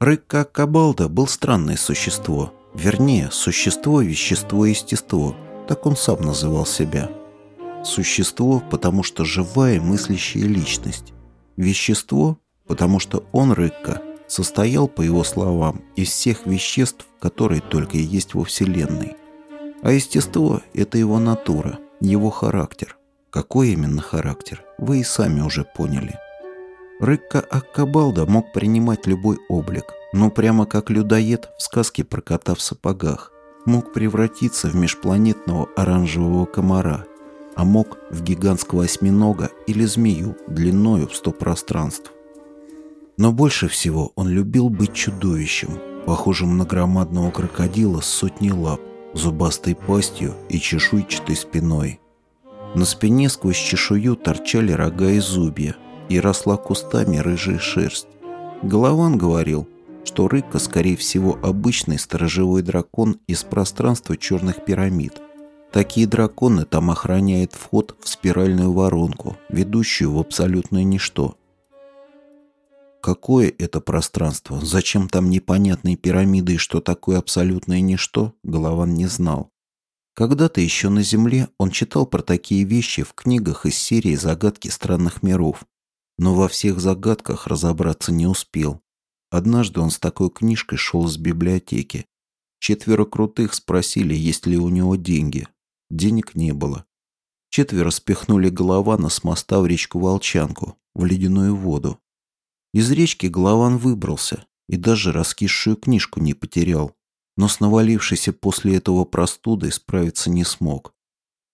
Рыка Кабалда был странное существо. Вернее, существо, вещество, естество. Так он сам называл себя. Существо, потому что живая мыслящая личность. Вещество, потому что он, Рыкка, состоял, по его словам, из всех веществ, которые только и есть во Вселенной. А естество – это его натура, его характер. Какой именно характер, вы и сами уже поняли. Рыкка Аккабалда мог принимать любой облик, но прямо как людоед в сказке про кота в сапогах. Мог превратиться в межпланетного оранжевого комара, а мог в гигантского осьминога или змею длиною в сто пространств. Но больше всего он любил быть чудовищем, похожим на громадного крокодила с сотней лап, зубастой пастью и чешуйчатой спиной. На спине сквозь чешую торчали рога и зубья, и росла кустами рыжая шерсть. Голован говорил, что Рыка, скорее всего, обычный сторожевой дракон из пространства черных пирамид. Такие драконы там охраняют вход в спиральную воронку, ведущую в абсолютное ничто – Какое это пространство? Зачем там непонятные пирамиды и что такое абсолютное ничто? Голован не знал. Когда-то еще на Земле он читал про такие вещи в книгах из серии «Загадки странных миров». Но во всех загадках разобраться не успел. Однажды он с такой книжкой шел из библиотеки. Четверо крутых спросили, есть ли у него деньги. Денег не было. Четверо спихнули Голована с моста в речку Волчанку, в ледяную воду. Из речки Голован выбрался и даже раскисшую книжку не потерял, но с навалившейся после этого простудой справиться не смог.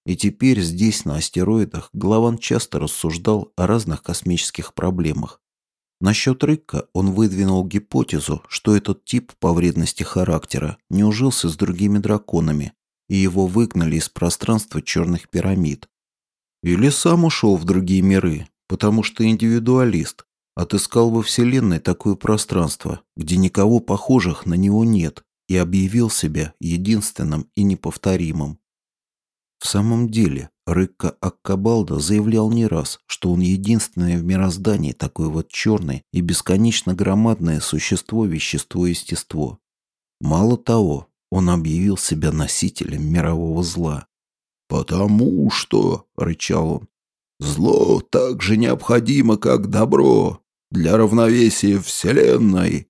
И теперь здесь, на астероидах, Голован часто рассуждал о разных космических проблемах. Насчет Рыкка он выдвинул гипотезу, что этот тип по вредности характера не ужился с другими драконами, и его выгнали из пространства черных пирамид. Или сам ушел в другие миры, потому что индивидуалист, Отыскал во Вселенной такое пространство, где никого похожих на него нет, и объявил себя единственным и неповторимым. В самом деле, Рыкка Аккабалда заявлял не раз, что он единственное в мироздании такое вот черное и бесконечно громадное существо-вещество-естество. Мало того, он объявил себя носителем мирового зла. «Потому что», — рычал он, — «зло так же необходимо, как добро для равновесия Вселенной.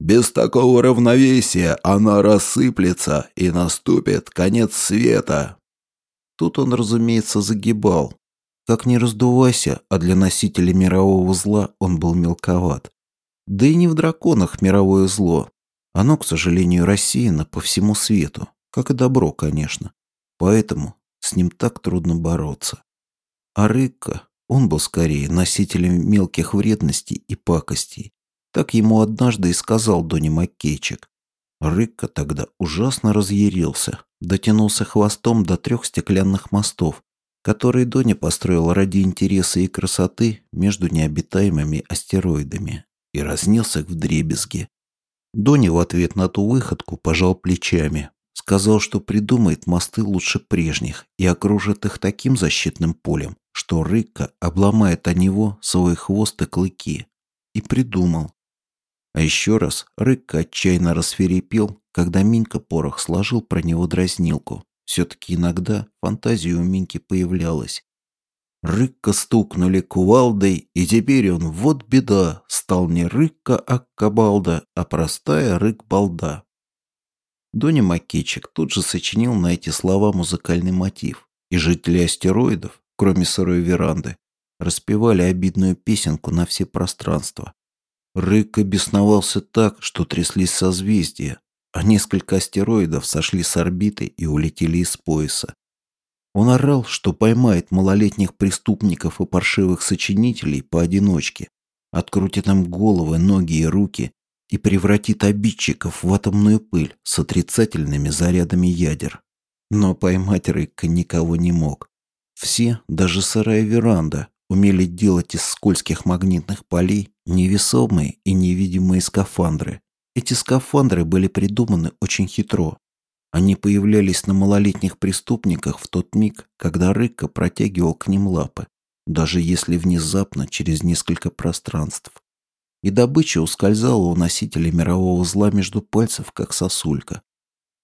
Без такого равновесия она рассыплется и наступит конец света. Тут он, разумеется, загибал. Как ни раздувайся, а для носителя мирового зла он был мелковат. Да и не в драконах мировое зло. Оно, к сожалению, рассеяно по всему свету, как и добро, конечно. Поэтому с ним так трудно бороться. А Рыкка, он был скорее носителем мелких вредностей и пакостей. Так ему однажды и сказал Дони Маккейчик. Рыкка тогда ужасно разъярился, дотянулся хвостом до трех стеклянных мостов, которые Дони построил ради интереса и красоты между необитаемыми астероидами, и разнес их в дребезги. Дони в ответ на ту выходку пожал плечами, сказал, что придумает мосты лучше прежних и окружит их таким защитным полем, что Рыка обломает о него свой хвост и клыки. И придумал. А еще раз Рыка отчаянно расферепел, когда Минька Порох сложил про него дразнилку. Все-таки иногда фантазия у Миньки появлялась. Рыкка стукнули кувалдой, и теперь он, вот беда, стал не Рыкка Аккабалда, а простая Рык-балда. Доня Макичек тут же сочинил на эти слова музыкальный мотив, и жители астероидов, кроме сырой веранды, распевали обидную песенку на все пространства. Рык обесновался так, что тряслись созвездия, а несколько астероидов сошли с орбиты и улетели из пояса. Он орал, что поймает малолетних преступников и паршивых сочинителей поодиночке, открутит им головы, ноги и руки и превратит обидчиков в атомную пыль с отрицательными зарядами ядер. Но поймать Рыка никого не мог. Все, даже сырая веранда, умели делать из скользких магнитных полей невесомые и невидимые скафандры. Эти скафандры были придуманы очень хитро. Они появлялись на малолетних преступниках в тот миг, когда Рыка протягивал к ним лапы, даже если внезапно через несколько пространств. и добыча ускользала у носителя мирового зла между пальцев, как сосулька.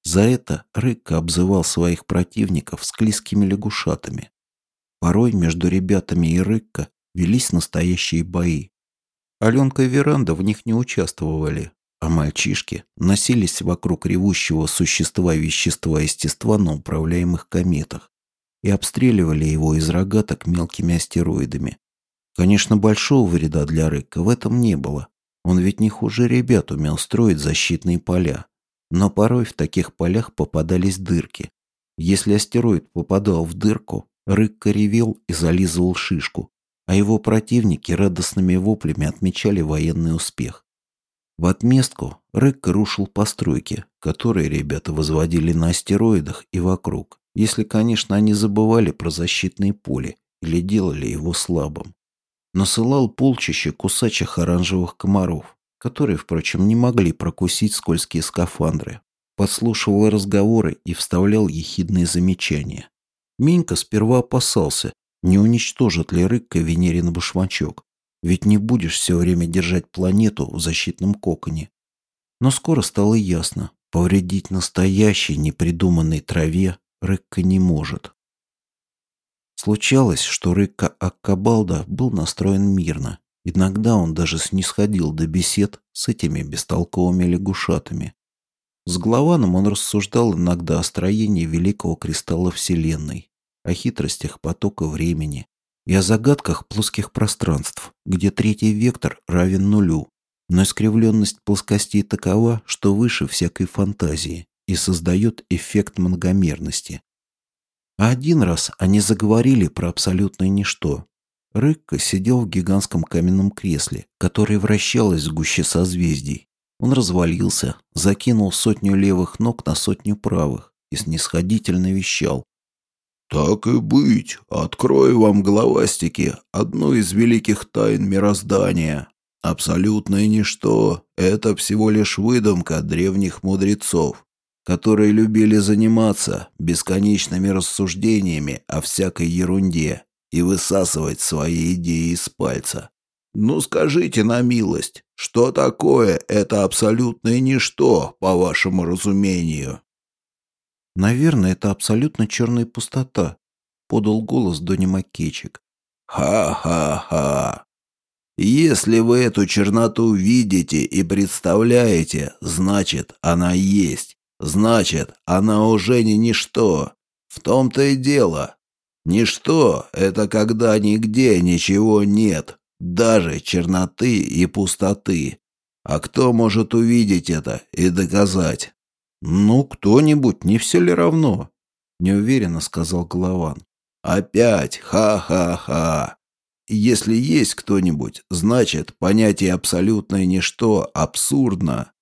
За это Рыкка обзывал своих противников склизкими лягушатами. Порой между ребятами и Рыкка велись настоящие бои. Аленка и Веранда в них не участвовали, а мальчишки носились вокруг ревущего существа вещества-естества на управляемых кометах и обстреливали его из рогаток мелкими астероидами. Конечно, большого вреда для Рыка в этом не было. Он ведь не хуже ребят умел строить защитные поля. Но порой в таких полях попадались дырки. Если астероид попадал в дырку, Рык ревел и зализывал шишку, а его противники радостными воплями отмечали военный успех. В отместку Рык рушил постройки, которые ребята возводили на астероидах и вокруг, если, конечно, они забывали про защитные поле или делали его слабым. Насылал полчища кусачих оранжевых комаров, которые, впрочем, не могли прокусить скользкие скафандры. Подслушивал разговоры и вставлял ехидные замечания. Минька сперва опасался, не уничтожит ли Рыкка Венерин башмачок, ведь не будешь все время держать планету в защитном коконе. Но скоро стало ясно, повредить настоящей непридуманной траве Рыкка не может. Случалось, что Рыкка Аккабалда был настроен мирно. Иногда он даже снисходил до бесед с этими бестолковыми лягушатами. С Главаном он рассуждал иногда о строении великого кристалла Вселенной, о хитростях потока времени и о загадках плоских пространств, где третий вектор равен нулю, но искривленность плоскостей такова, что выше всякой фантазии и создает эффект многомерности. А один раз они заговорили про абсолютное ничто. Рыкка сидел в гигантском каменном кресле, которое вращалось в гуще созвездий. Он развалился, закинул сотню левых ног на сотню правых и снисходительно вещал. «Так и быть, открою вам, головастики, одну из великих тайн мироздания. Абсолютное ничто — это всего лишь выдумка древних мудрецов, которые любили заниматься бесконечными рассуждениями о всякой ерунде и высасывать свои идеи из пальца. Ну скажите на милость, что такое это абсолютное ничто, по вашему разумению?» «Наверное, это абсолютно черная пустота», — подал голос Дони Маккечик. «Ха-ха-ха! Если вы эту черноту видите и представляете, значит, она есть. Значит, она уже не ничто. В том-то и дело. Ничто — это когда нигде ничего нет, даже черноты и пустоты. А кто может увидеть это и доказать? «Ну, кто-нибудь, не все ли равно?» — неуверенно сказал Голован. «Опять ха-ха-ха! Если есть кто-нибудь, значит, понятие абсолютное ничто абсурдно.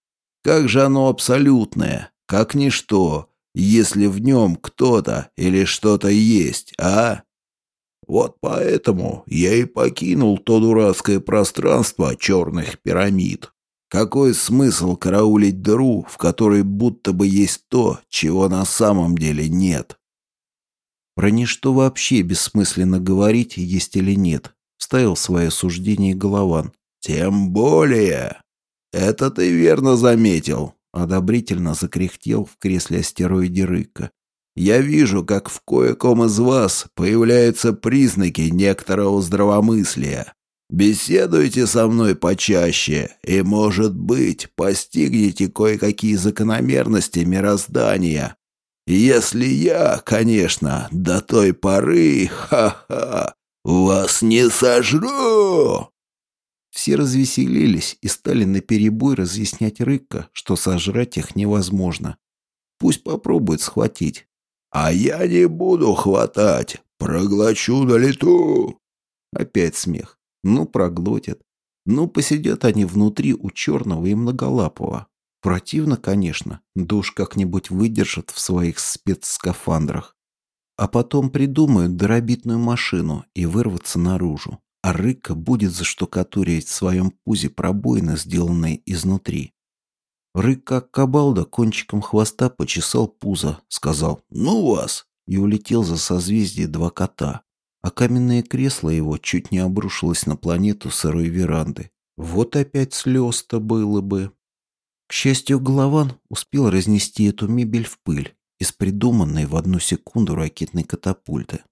Как же оно абсолютное, как ничто, если в нем кто-то или что-то есть, а? Вот поэтому я и покинул то дурацкое пространство черных пирамид. Какой смысл караулить дыру, в которой будто бы есть то, чего на самом деле нет? Про ничто вообще бессмысленно говорить, есть или нет, вставил свое суждение Голован. Тем более. Это ты верно заметил, одобрительно закряхтел в кресле астероиде Рыка. Я вижу, как в кое-ком из вас появляются признаки некоторого здравомыслия. Беседуйте со мной почаще, и, может быть, постигнете кое-какие закономерности мироздания. Если я, конечно, до той поры, ха-ха, вас не сожру!» Все развеселились и стали наперебой разъяснять Рыка, что сожрать их невозможно. Пусть попробует схватить. «А я не буду хватать, проглочу на лету!» Опять смех. Ну, проглотят. Ну, посидят они внутри у черного и многолапого. Противно, конечно, да уж как-нибудь выдержат в своих спецскафандрах. А потом придумают дробитную машину и вырваться наружу. А Рыка будет заштукатуривать в своем пузе пробоины, сделанные изнутри. Рык, как кабалда, кончиком хвоста почесал пузо, сказал «Ну вас!» и улетел за созвездие два кота а каменное кресло его чуть не обрушилось на планету сырой веранды. Вот опять слез-то было бы. К счастью, Голован успел разнести эту мебель в пыль из придуманной в одну секунду ракетной катапульты.